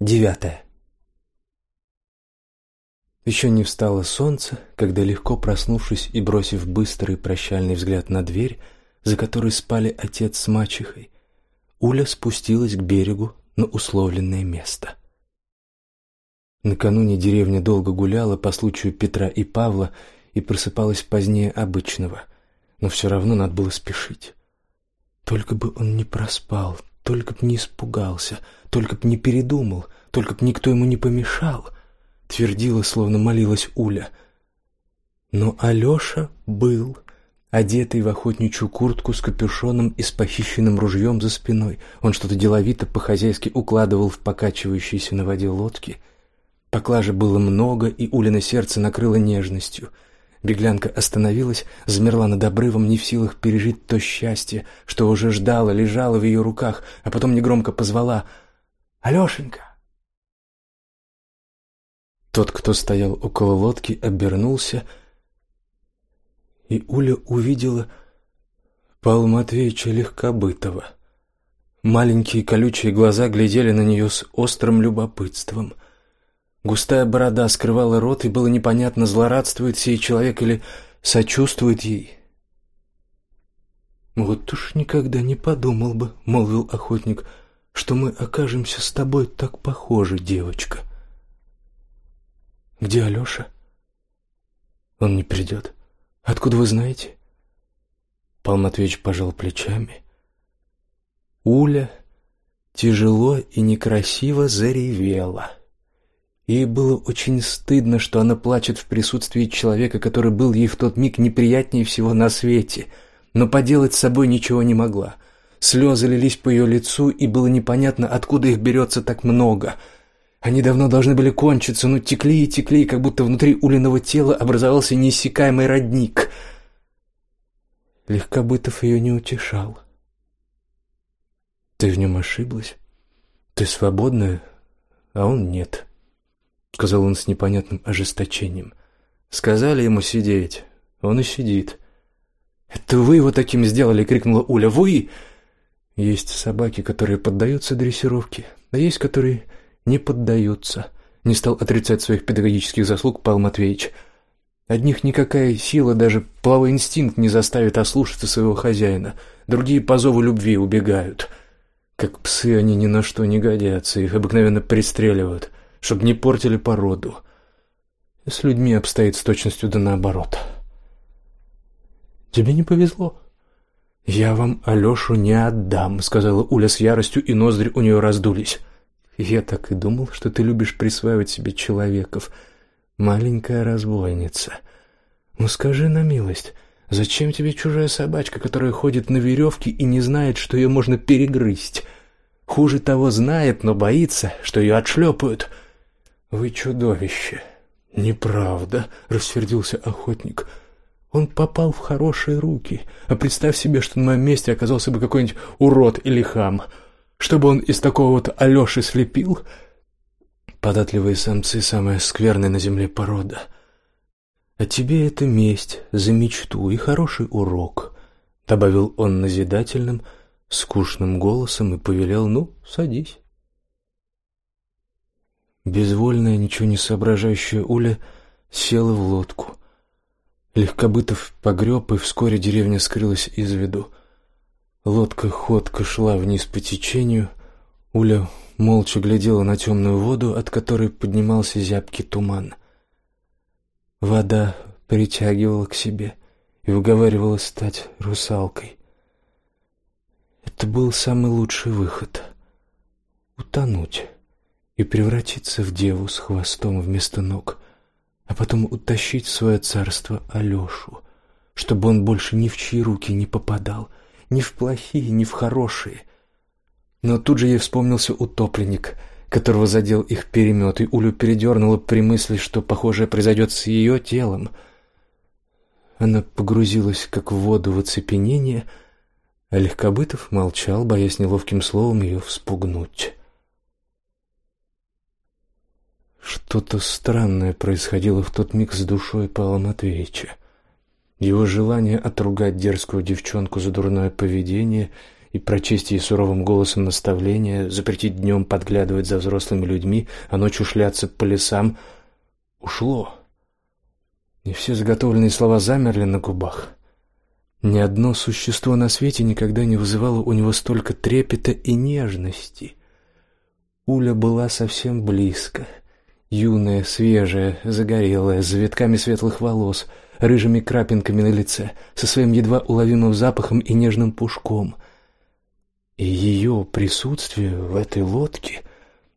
Девятое. Еще не встало солнце, когда, легко проснувшись и бросив быстрый прощальный взгляд на дверь, за которой спали отец с мачехой, Уля спустилась к берегу на условленное место. Накануне деревня долго гуляла по случаю Петра и Павла и просыпалась позднее обычного, но все равно надо было спешить. Только бы он не проспал, только б не испугался, только б не передумал, только б никто ему не помешал, твердила, словно молилась Уля. Но Алеша был, одетый в охотничью куртку с капюшоном и с похищенным ружьем за спиной. Он что-то деловито по-хозяйски укладывал в покачивающиеся на воде лодки. Поклажи было много, и Улина сердце накрыло нежностью — Беглянка остановилась, замерла над обрывом, не в силах пережить то счастье, что уже ждало, лежало в ее руках, а потом негромко позвала «Алешенька!». Тот, кто стоял около лодки, обернулся, и Уля увидела Павла Матвеевича Легкобытова. Маленькие колючие глаза глядели на нее с острым любопытством — Густая борода скрывала рот, и было непонятно, злорадствует сей человек или сочувствует ей. «Вот уж никогда не подумал бы», — молвил охотник, — «что мы окажемся с тобой так похожи, девочка». «Где Алеша?» «Он не придет. Откуда вы знаете?» Павел Матвеевич пожал плечами. Уля тяжело и некрасиво заревела. Ей было очень стыдно, что она плачет в присутствии человека, который был ей в тот миг неприятнее всего на свете, но поделать с собой ничего не могла. Слезы лились по ее лицу, и было непонятно, откуда их берется так много. Они давно должны были кончиться, но текли и текли, как будто внутри Улиного тела образовался неиссякаемый родник. Легкобытов ее не утешал. Ты в нем ошиблась. Ты свободная, а он нет. — сказал он с непонятным ожесточением. «Сказали ему сидеть. Он и сидит». «Это вы его таким сделали!» — крикнула Уля. «Вы!» «Есть собаки, которые поддаются дрессировке, а есть, которые не поддаются», — не стал отрицать своих педагогических заслуг Павел Матвеевич. «Одних никакая сила, даже половой инстинкт не заставит ослушаться своего хозяина. Другие по зову любви убегают. Как псы они ни на что не годятся, их обыкновенно пристреливают» чтобы не портили породу. С людьми обстоит с точностью да наоборот. Тебе не повезло. Я вам Алешу не отдам, сказала Уля с яростью, и ноздри у нее раздулись. Я так и думал, что ты любишь присваивать себе человеков, маленькая разбойница. Ну скажи на милость, зачем тебе чужая собачка, которая ходит на веревке и не знает, что ее можно перегрызть? Хуже того знает, но боится, что ее отшлепают. Вы чудовище. Неправда, рассердился охотник. Он попал в хорошие руки. А представь себе, что на моем месте оказался бы какой-нибудь урод или хам. Чтобы он из такого вот Алёши слепил? Податливые самцы самая скверная на земле порода. А тебе это месть за мечту и хороший урок, добавил он назидательным, скучным голосом и повелел: "Ну, садись". Безвольная, ничего не соображающая Уля села в лодку. Легкобытов погреб, и вскоре деревня скрылась из виду. Лодка ходко шла вниз по течению. Уля молча глядела на темную воду, от которой поднимался зябкий туман. Вода притягивала к себе и уговаривала стать русалкой. Это был самый лучший выход — утонуть и превратиться в деву с хвостом вместо ног, а потом утащить в свое царство Алешу, чтобы он больше ни в чьи руки не попадал, ни в плохие, ни в хорошие. Но тут же ей вспомнился утопленник, которого задел их перемет, и Улю передернуло при мысли, что похожее произойдет с ее телом. Она погрузилась как в воду в оцепенение, а Легкобытов молчал, боясь неловким словом ее вспугнуть. Что-то странное происходило в тот миг с душой Павла Матвеевича. Его желание отругать дерзкую девчонку за дурное поведение, и прочесть ей суровым голосом наставление, запретить днем подглядывать за взрослыми людьми, а ночью шляться по лесам, ушло. И все заготовленные слова замерли на губах. Ни одно существо на свете никогда не вызывало у него столько трепета и нежности. Уля была совсем близко. Юная, свежая, загорелая, с завитками светлых волос, рыжими крапинками на лице, со своим едва уловимым запахом и нежным пушком. И ее присутствие в этой лодке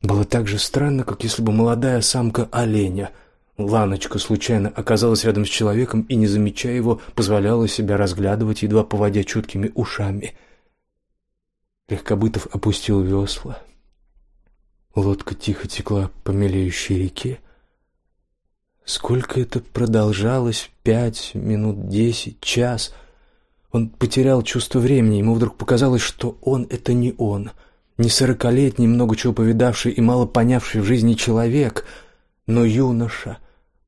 было так же странно, как если бы молодая самка оленя — Ланочка случайно оказалась рядом с человеком и, не замечая его, позволяла себя разглядывать, едва поводя чуткими ушами. Легкобытов опустил весла. Лодка тихо текла по мелеющей реке. Сколько это продолжалось? Пять минут, десять, час. Он потерял чувство времени. Ему вдруг показалось, что он — это не он. Не сорокалетний, много чего повидавший и мало понявший в жизни человек, но юноша,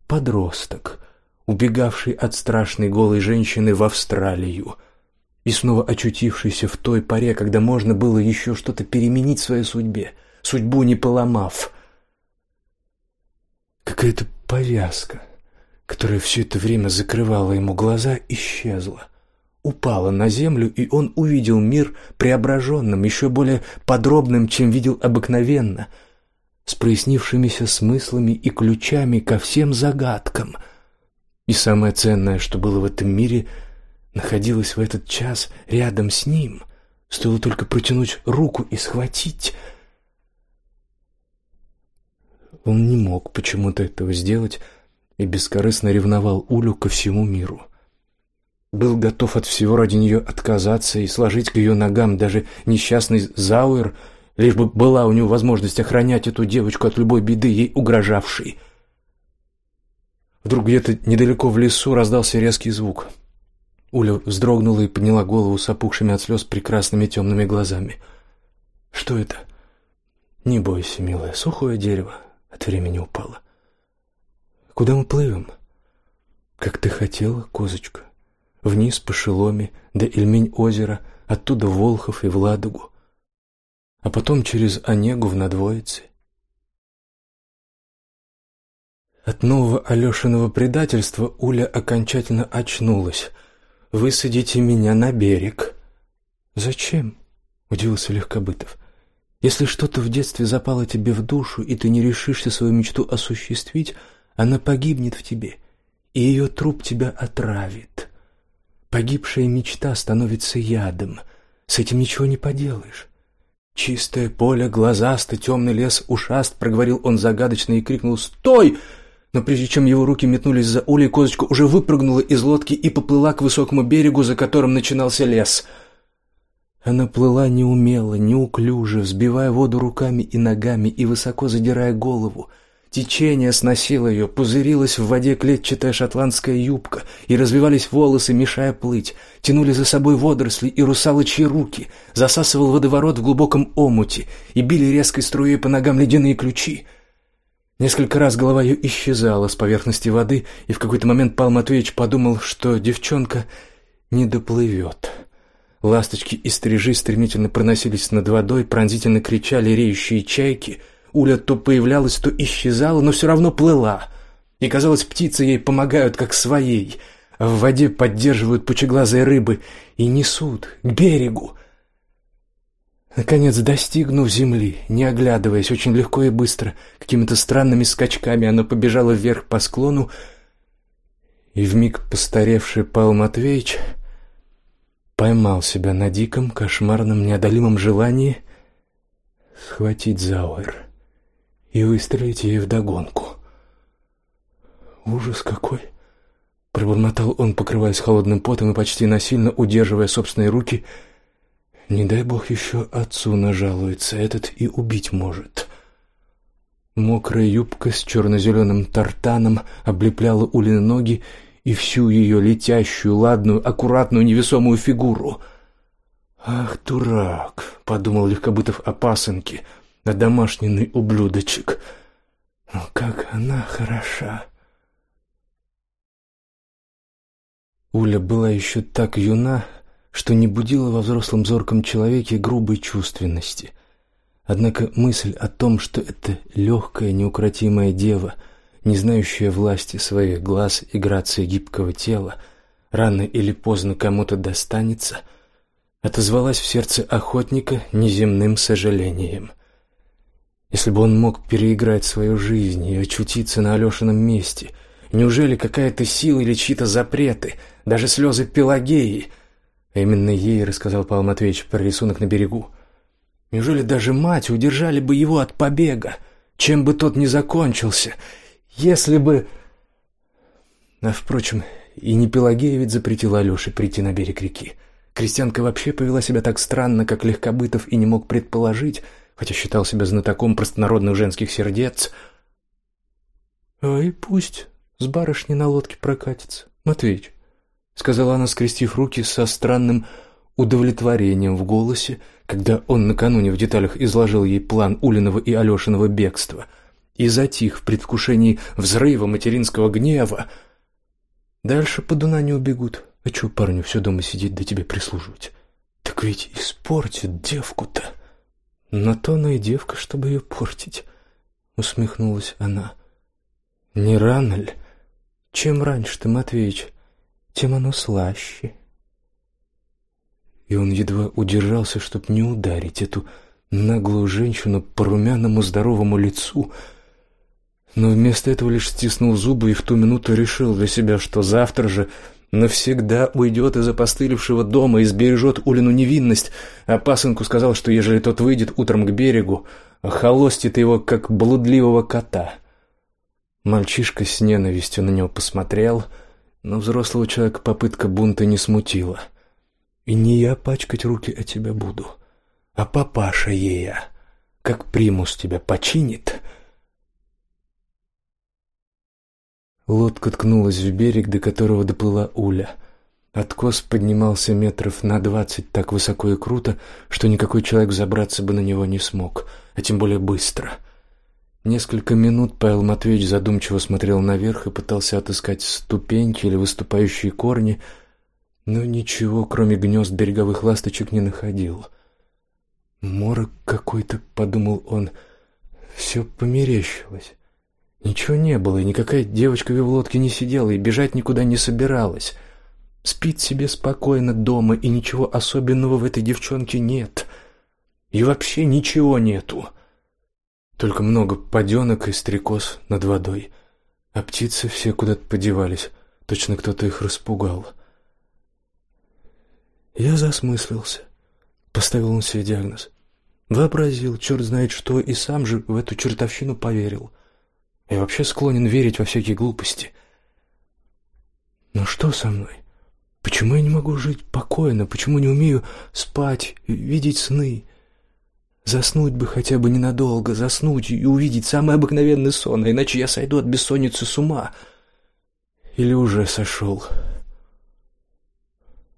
подросток, убегавший от страшной голой женщины в Австралию и снова очутившийся в той поре, когда можно было еще что-то переменить в своей судьбе, судьбу не поломав. Какая-то повязка, которая все это время закрывала ему глаза, исчезла, упала на землю, и он увидел мир преображенным, еще более подробным, чем видел обыкновенно — с прояснившимися смыслами и ключами ко всем загадкам. И самое ценное, что было в этом мире, находилось в этот час рядом с ним. Стоило только протянуть руку и схватить. Он не мог почему-то этого сделать и бескорыстно ревновал Улю ко всему миру. Был готов от всего ради нее отказаться и сложить к ее ногам даже несчастный Зауэр — лишь бы была у него возможность охранять эту девочку от любой беды, ей угрожавшей. Вдруг где-то недалеко в лесу раздался резкий звук. Уля вздрогнула и подняла голову с опухшими от слез прекрасными темными глазами. «Что это?» «Не бойся, милая, сухое дерево от времени упало». «Куда мы плывем?» «Как ты хотела, козочка. Вниз по шеломе, до Ильмень озера, оттуда в Волхов и в Ладогу а потом через Онегу в Надвоице. От нового Алешиного предательства Уля окончательно очнулась. «Высадите меня на берег». «Зачем?» — удивился Легкобытов. «Если что-то в детстве запало тебе в душу, и ты не решишься свою мечту осуществить, она погибнет в тебе, и ее труп тебя отравит. Погибшая мечта становится ядом. С этим ничего не поделаешь. «Чистое поле, глазастый, темный лес, ушаст!» — проговорил он загадочно и крикнул «Стой!» Но прежде чем его руки метнулись за улей, козочка уже выпрыгнула из лодки и поплыла к высокому берегу, за которым начинался лес. Она плыла неумело, неуклюже, взбивая воду руками и ногами и высоко задирая голову — Течение сносило ее, пузырилась в воде клетчатая шотландская юбка, и развивались волосы, мешая плыть. Тянули за собой водоросли и русалочьи руки, засасывал водоворот в глубоком омуте, и били резкой струей по ногам ледяные ключи. Несколько раз голова ее исчезала с поверхности воды, и в какой-то момент Павел Матвеевич подумал, что девчонка не доплывет. Ласточки и стрижи стремительно проносились над водой, пронзительно кричали реющие чайки — Уля то появлялась, то исчезала, но все равно плыла. И, казалось, птицы ей помогают, как своей. В воде поддерживают пучеглазые рыбы и несут к берегу. Наконец, достигнув земли, не оглядываясь, очень легко и быстро, какими-то странными скачками она побежала вверх по склону, и вмиг постаревший Павел Матвеевич поймал себя на диком, кошмарном, неодолимом желании схватить Зауэр и выстрелить ей вдогонку. «Ужас какой!» — пробормотал он, покрываясь холодным потом и почти насильно удерживая собственные руки. «Не дай бог еще отцу нажалуется, этот и убить может». Мокрая юбка с черно-зеленым тартаном облепляла Улины ноги и всю ее летящую, ладную, аккуратную, невесомую фигуру. «Ах, дурак!» — подумал Легкобытов о пасынке — а домашний ублюдочек. Но как она хороша. Уля была еще так юна, что не будило во взрослом зорком человеке грубой чувственности. Однако мысль о том, что это легкая, неукротимая дева, не знающая власти своих глаз и грации гибкого тела, рано или поздно кому-то достанется, отозвалась в сердце охотника неземным сожалением. Если бы он мог переиграть свою жизнь и очутиться на Алешином месте, неужели какая-то сила или чьи-то запреты, даже слезы Пелагеи, а именно ей рассказал Павел Матвеевич про рисунок на берегу, Неужели даже мать удержали бы его от побега, чем бы тот ни закончился, если бы... А, впрочем, и не Пелагея ведь запретила Алёше прийти на берег реки. Крестьянка вообще повела себя так странно, как Легкобытов и не мог предположить, хотя считал себя знатоком простонародных женских сердец. «Ой, пусть с барышней на лодке прокатится, Матвеич», — сказала она, скрестив руки со странным удовлетворением в голосе, когда он накануне в деталях изложил ей план Улиного и Алешиного бегства и затих в предвкушении взрыва материнского гнева. Дальше по Дунанию убегут. А чё парню все дома сидеть да тебе прислуживать? Так ведь испортит девку-то. На то она и девка, чтобы ее портить, усмехнулась она. Не рано ли? Чем раньше ты, Матвеич, тем оно слаще и он едва удержался, чтобы не ударить эту наглую женщину по румяному здоровому лицу, но вместо этого лишь стиснул зубы и в ту минуту решил для себя, что завтра же навсегда уйдет из опостылевшего дома и сбережет Улину невинность, а пасынку сказал, что ежели тот выйдет утром к берегу, холостит его, как блудливого кота. Мальчишка с ненавистью на него посмотрел, но взрослого человека попытка бунта не смутила — и не я пачкать руки о тебя буду, а папаша ея, как примус тебя починит. Лодка ткнулась в берег, до которого доплыла Уля. Откос поднимался метров на двадцать так высоко и круто, что никакой человек забраться бы на него не смог, а тем более быстро. Несколько минут Павел Матвеевич задумчиво смотрел наверх и пытался отыскать ступеньки или выступающие корни, но ничего, кроме гнезд береговых ласточек, не находил. Морок какой-то, подумал он. Все померещилось. Ничего не было, и никакая девочка в лодке не сидела и бежать никуда не собиралась. Спит себе спокойно дома, и ничего особенного в этой девчонке нет. И вообще ничего нету. Только много поденок и стрекоз над водой. А птицы все куда-то подевались. Точно кто-то их распугал. Я засмыслился. Поставил он себе диагноз. Вообразил, черт знает что, и сам же в эту чертовщину поверил. Я вообще склонен верить во всякие глупости. Но что со мной? Почему я не могу жить покойно? Почему не умею спать, видеть сны? Заснуть бы хотя бы ненадолго, заснуть и увидеть самый обыкновенный сон, а иначе я сойду от бессонницы с ума. Или уже сошел.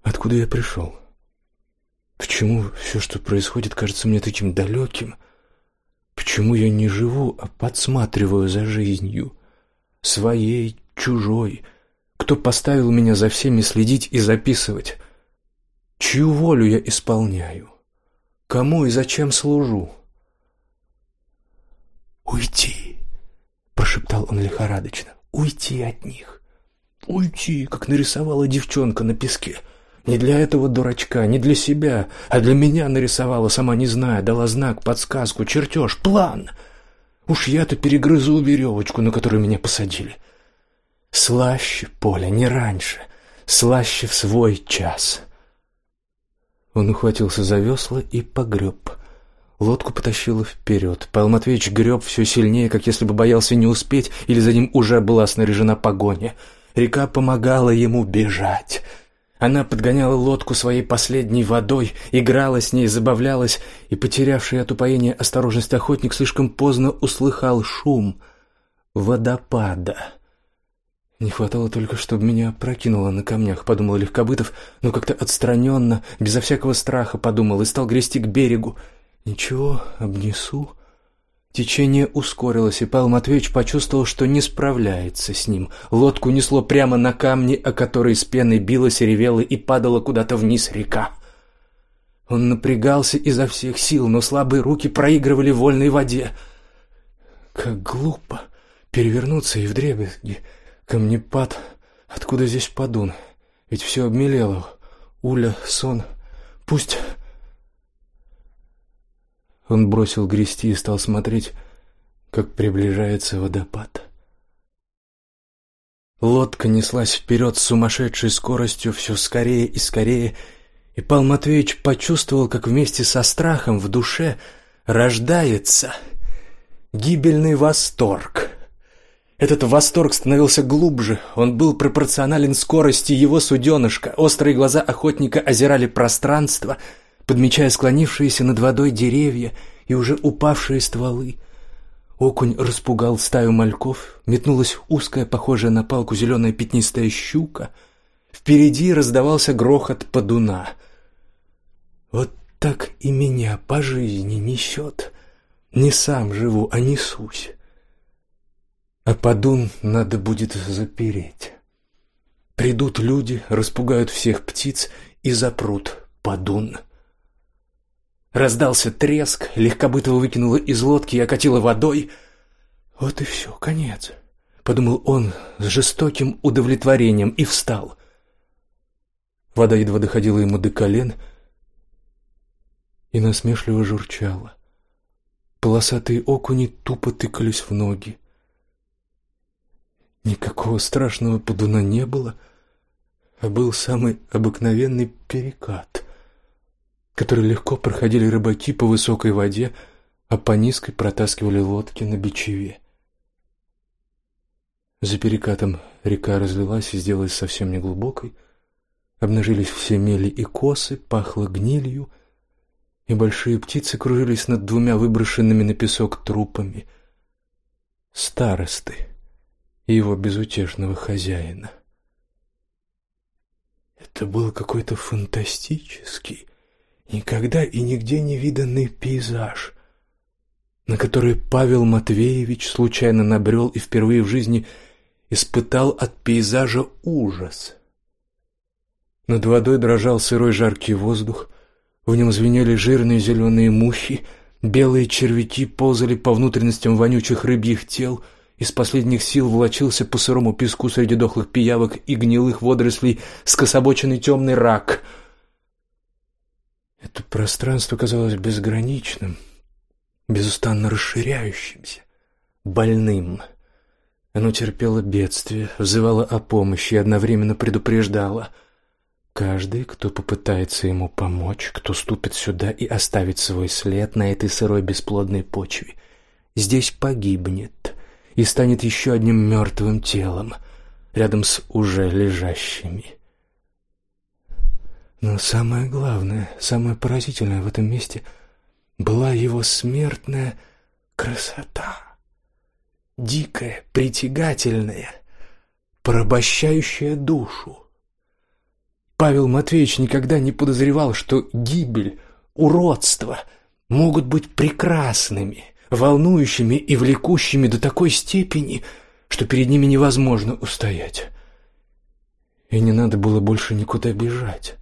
Откуда я пришел? Почему все, что происходит, кажется мне таким далеким? Почему я не живу, а подсматриваю за жизнью? Своей, чужой? Кто поставил меня за всеми следить и записывать? Чью волю я исполняю? Кому и зачем служу? «Уйти!» — прошептал он лихорадочно. «Уйти от них! Уйти, как нарисовала девчонка на песке!» Не для этого дурачка, не для себя, а для меня нарисовала, сама не зная, дала знак, подсказку, чертеж, план. Уж я-то перегрызу веревочку, на которую меня посадили. Слаще, Поля, не раньше, слаще в свой час. Он ухватился за весла и погреб. Лодку потащило вперед. Павел Матвеевич греб все сильнее, как если бы боялся не успеть, или за ним уже была снаряжена погоня. Река помогала ему бежать. Она подгоняла лодку своей последней водой, играла с ней, забавлялась, и потерявший от упоения осторожность охотник слишком поздно услыхал шум водопада. Не хватало только, чтобы меня прокинуло на камнях, подумал Легкобытов, но как-то отстраненно, безо всякого страха подумал и стал грести к берегу. Ничего, обнесу. Течение ускорилось, и Павел Матвеевич почувствовал, что не справляется с ним. Лодку несло прямо на камни, о которые с пеной билась, ревела и падала куда-то вниз река. Он напрягался изо всех сил, но слабые руки проигрывали вольной воде. Как глупо перевернуться и вдребезги. Камнепад. Откуда здесь подун? Ведь все обмелело. Уля, сон. Пусть... Он бросил грести и стал смотреть, как приближается водопад. Лодка неслась вперед с сумасшедшей скоростью, все скорее и скорее, и Пал Матвеевич почувствовал, как вместе со страхом в душе рождается гибельный восторг. Этот восторг становился глубже, он был пропорционален скорости его суденышка. Острые глаза охотника озирали пространство, подмечая склонившиеся над водой деревья и уже упавшие стволы. Окунь распугал стаю мальков, метнулась узкая, похожая на палку зеленая пятнистая щука. Впереди раздавался грохот подуна — вот так и меня по жизни несет. Не сам живу, а несусь. А подун надо будет запереть. Придут люди, распугают всех птиц и запрут подун. Раздался треск, легкобытого выкинуло из лодки и окатило водой. Вот и все, конец, подумал он с жестоким удовлетворением и встал. Вода едва доходила ему до колен, и насмешливо журчала. Полосатые окуни тупо тыкались в ноги. Никакого страшного подуна не было, а был самый обыкновенный перекат, который легко проходили рыбаки по высокой воде, а по низкой протаскивали лодки на бичеве. За перекатом река разлилась и сделалась совсем неглубокой. Обнажились все мели и косы, пахло гнилью, и большие птицы кружились над двумя выброшенными на песок трупами старосты и его безутешного хозяина. Это был какой-то фантастический, никогда и нигде не виданный пейзаж, на который Павел Матвеевич случайно набрел и впервые в жизни испытал от пейзажа ужас. Над водой дрожал сырой жаркий воздух, в нем звенели жирные зеленые мухи, белые червяки ползали по внутренностям вонючих рыбьих тел, из последних сил влачился по сырому песку среди дохлых пиявок и гнилых водорослей скособоченный темный рак. Это пространство казалось безграничным, безустанно расширяющимся, больным. Оно терпело бедствие, взывало о помощи и одновременно предупреждало — Каждый, кто попытается ему помочь, кто ступит сюда и оставит свой след на этой сырой бесплодной почве, здесь погибнет и станет еще одним мертвым телом рядом с уже лежащими. Но самое главное, самое поразительное в этом месте была его смертная красота, дикая, притягательная, порабощающая душу. Павел Матвеевич никогда не подозревал, что гибель, уродство могут быть прекрасными, волнующими и влекущими до такой степени, что перед ними невозможно устоять. И не надо было больше никуда бежать.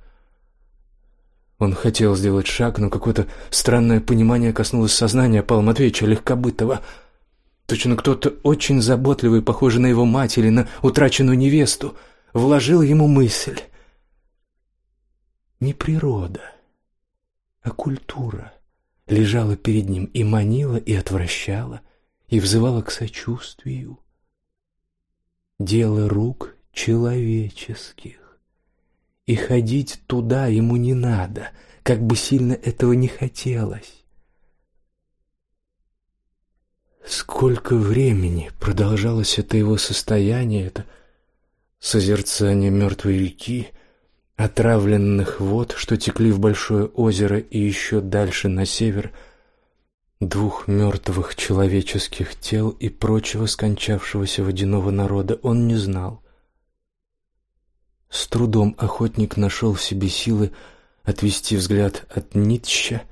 Он хотел сделать шаг, но какое-то странное понимание коснулось сознания Павла Матвеевича Легкобытова. Точно кто-то очень заботливый, похожий на его мать или на утраченную невесту, вложил ему мысль — не природа, а культура лежала перед ним и манила, и отвращала, и взывала к сочувствию. Дело рук человеческих. И ходить туда ему не надо, как бы сильно этого не хотелось. Сколько времени продолжалось это его состояние, это созерцание мертвой реки, отравленных вод, что текли в большое озеро и еще дальше на север, двух мертвых человеческих тел и прочего скончавшегося водяного народа он не знал. С трудом охотник нашел в себе силы отвести взгляд от Ницше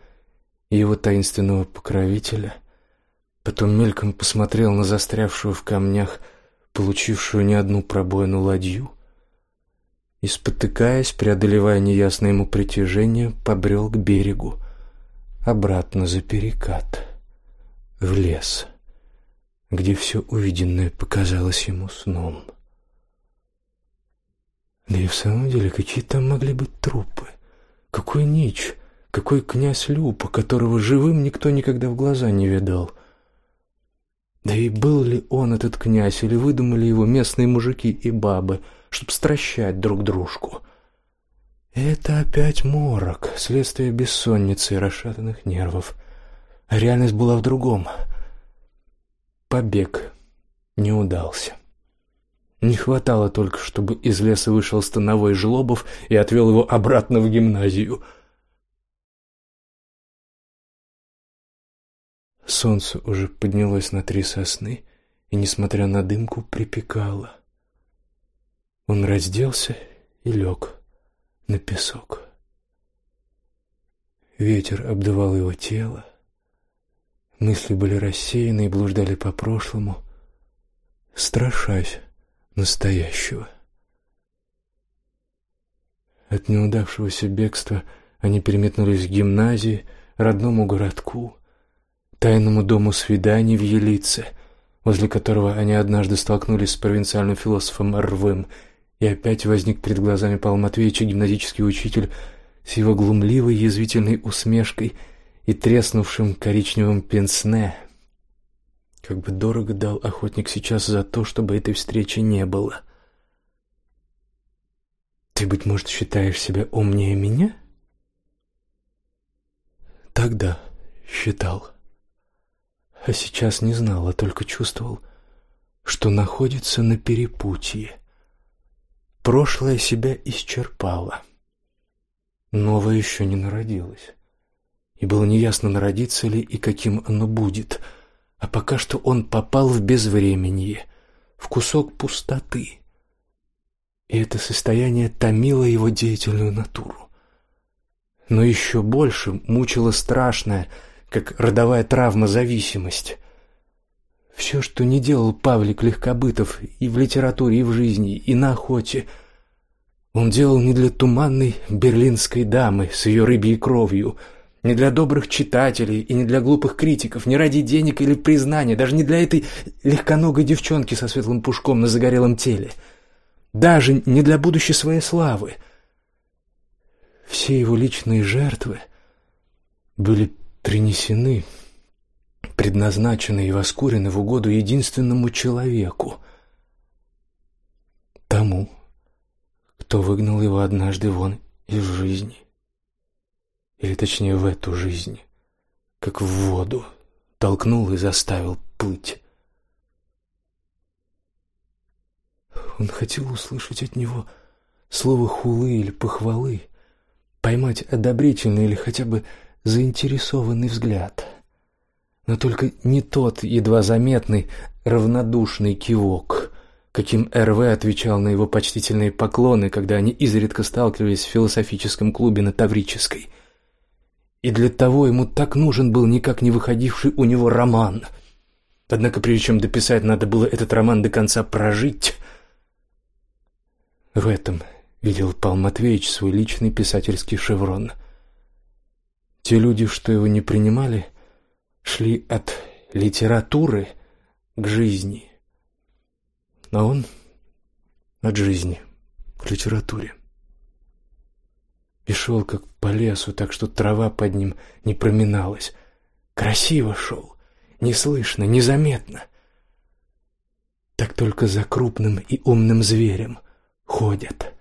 и его таинственного покровителя, Потом мельком посмотрел на застрявшую в камнях, получившую не одну пробоину ладью, и, спотыкаясь, преодолевая неясное ему притяжение, побрел к берегу, обратно за перекат, в лес, где все увиденное показалось ему сном. Да и в самом деле, какие там могли быть трупы? Какой нич, какой князь Люпа, которого живым никто никогда в глаза не видал. Да и был ли он этот князь, или выдумали его местные мужики и бабы, чтобы стращать друг дружку? Это опять морок, следствие бессонницы и расшатанных нервов. А реальность была в другом. Побег не удался. Не хватало только, чтобы из леса вышел становой Жлобов и отвел его обратно в гимназию. Солнце уже поднялось на три сосны и, несмотря на дымку, припекало. Он разделся и лег на песок. Ветер обдувал его тело. Мысли были рассеяны и блуждали по прошлому, страшась настоящего. От неудавшегося бегства они переметнулись к гимназии, родному городку, тайному дому свиданий в Елице, возле которого они однажды столкнулись с провинциальным философом Рвым, и опять возник перед глазами Павла Матвеевича гимназический учитель с его глумливой язвительной усмешкой и треснувшим коричневым пенсне, как бы дорого дал охотник сейчас за то, чтобы этой встречи не было. Ты, быть может, считаешь себя умнее меня? Тогда считал. А сейчас не знал, а только чувствовал, что находится на перепутье. Прошлое себя исчерпало. Новое еще не народилось. И было неясно, народится ли и каким оно будет — а пока что он попал в безвременье, в кусок пустоты. И это состояние томило его деятельную натуру. Но еще больше мучила страшная, как родовая травма, зависимость. Все, что не делал Павлик Легкобытов и в литературе, и в жизни, и на охоте, он делал не для туманной берлинской дамы с ее рыбьей кровью — не для добрых читателей и не для глупых критиков, не ради денег или признания, даже не для этой легконогой девчонки со светлым пушком на загорелом теле, даже не для будущей своей славы. Все его личные жертвы были принесены, предназначены и воскурены в угоду единственному человеку, тому, кто выгнал его однажды вон из жизни или точнее в эту жизнь, как в воду, толкнул и заставил плыть. Он хотел услышать от него слово хулы или похвалы, поймать одобрительный или хотя бы заинтересованный взгляд. Но только не тот едва заметный равнодушный кивок, каким РВ отвечал на его почтительные поклоны, когда они изредка сталкивались в философическом клубе на Таврической – и для того ему так нужен был никак не выходивший у него роман. Однако прежде чем дописать, надо было этот роман до конца прожить. В этом видел Павел Матвеевич свой личный писательский шеврон. Те люди, что его не принимали, шли от литературы к жизни, а он от жизни к литературе и шел как по лесу, так что трава под ним не проминалась. Красиво шел, неслышно, незаметно. Так только за крупным и умным зверем ходят.